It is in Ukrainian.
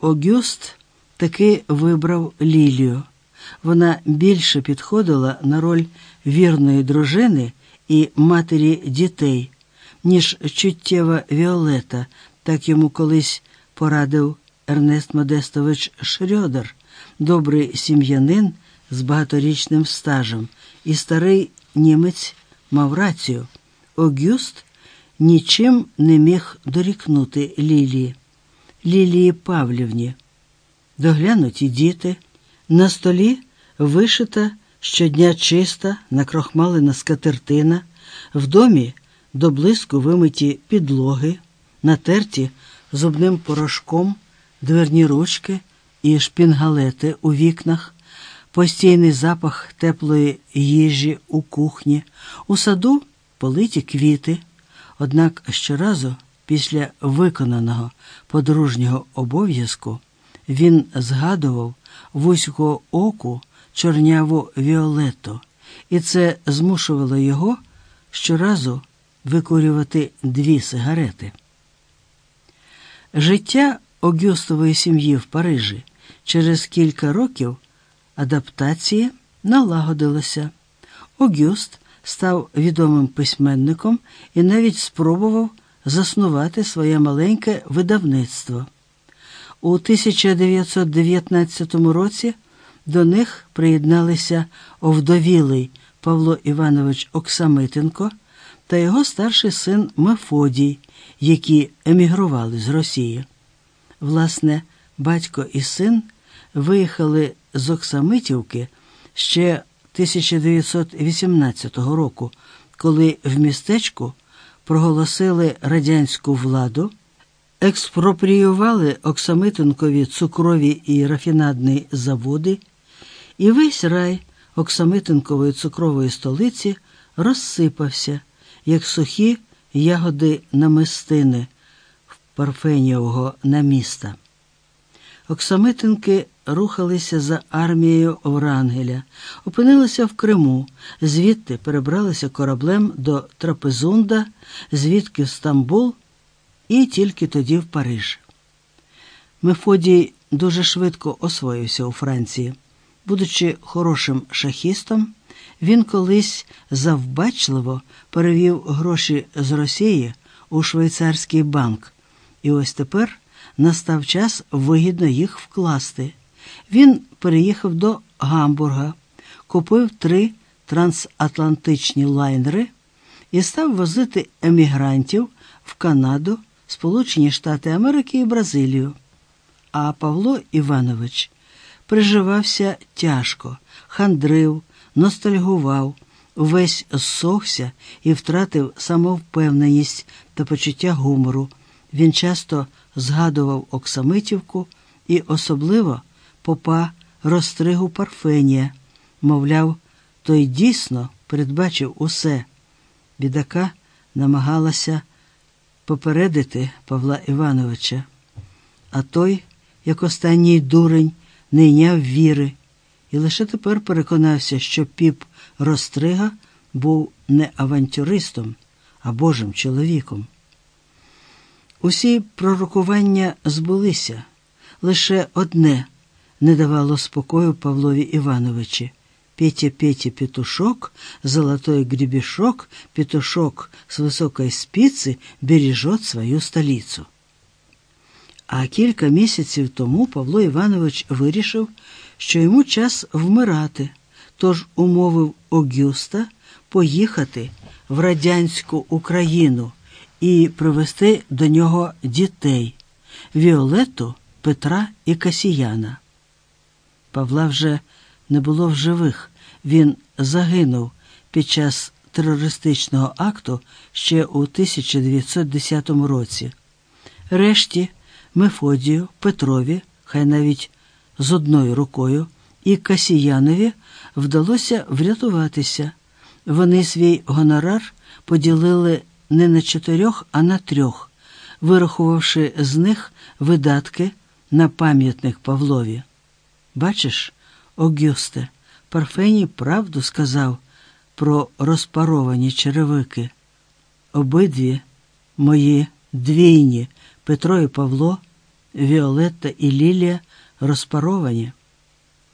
Огюст таки вибрав Лілію. Вона більше підходила на роль вірної дружини і матері дітей, ніж чуттєва Віолета, так йому колись порадив Ернест Модестович Шрьодер, добрий сім'янин з багаторічним стажем, і старий німець мав рацію. Огюст нічим не міг дорікнути Лілії, Лілії Павлівні. Доглянуті діти, на столі вишита щодня чиста, накрохмалена скатертина, в домі до блиску вимиті підлоги, натерті зубним порошком, дверні ручки і шпінгалети у вікнах, постійний запах теплої їжі у кухні, у саду политі квіти. Однак щоразу, після виконаного подружнього обов'язку, він згадував вузького оку чорняву Віолету, і це змушувало його щоразу викурювати дві сигарети. Життя Огюстової сім'ї в Парижі через кілька років адаптації налагодилося. Огюст став відомим письменником і навіть спробував заснувати своє маленьке видавництво. У 1919 році до них приєдналися овдовілий Павло Іванович Оксамитенко та його старший син Мефодій, які емігрували з Росії. Власне, батько і син виїхали з Оксамитівки ще 1918 року, коли в містечку проголосили радянську владу, експропріювали Оксамитинкові цукрові і рафінадні заводи, і весь рай Оксамитинкової цукрової столиці розсипався, як сухі ягоди намистини в парфеніового наміста. Оксамитинки рухалися за армією Врангеля, опинилися в Криму, звідти перебралися кораблем до Трапезунда, звідки в Стамбул і тільки тоді в Париж. Мефодій дуже швидко освоївся у Франції. Будучи хорошим шахістом, він колись завбачливо перевів гроші з Росії у швейцарський банк, і ось тепер настав час вигідно їх вкласти. Він переїхав до Гамбурга, купив три трансатлантичні лайнери і став возити емігрантів в Канаду, Сполучені Штати Америки і Бразилію. А Павло Іванович приживався тяжко, хандрив, ностальгував, увесь зсохся і втратив самовпевненість та почуття гумору. Він часто згадував Оксамитівку і особливо попа розстригу Парфенія, мовляв, той дійсно передбачив усе. Бідака намагалася попередити Павла Івановича, а той, як останній дурень, не йняв віри, і лише тепер переконався, що піп Рострига був не авантюристом, а Божим чоловіком. Усі пророкування збулися, лише одне не давало спокою Павлові Івановичі. Петя Петя петушок, золотой гребешок, петушок с высокой спицы бережет свою столицю. А кілька місяців тому Павло Іванович вирішив, що йому час вмирати, тож умовив Огюста поїхати в радянську Україну і привезти до нього дітей Віолету, Петра і Касіяна. Павла вже не було в живих, він загинув під час терористичного акту ще у 1910 році. Решті Мефодію, Петрові, хай навіть з одною рукою, і Касіянові вдалося врятуватися. Вони свій гонорар поділили не на чотирьох, а на трьох, вирахувавши з них видатки на пам'ятник Павлові. Бачиш, Огюсте, Парфеній правду сказав про розпаровані черевики. Обидві мої двійні Петро і Павло Віолетта і Лілія розпаровані.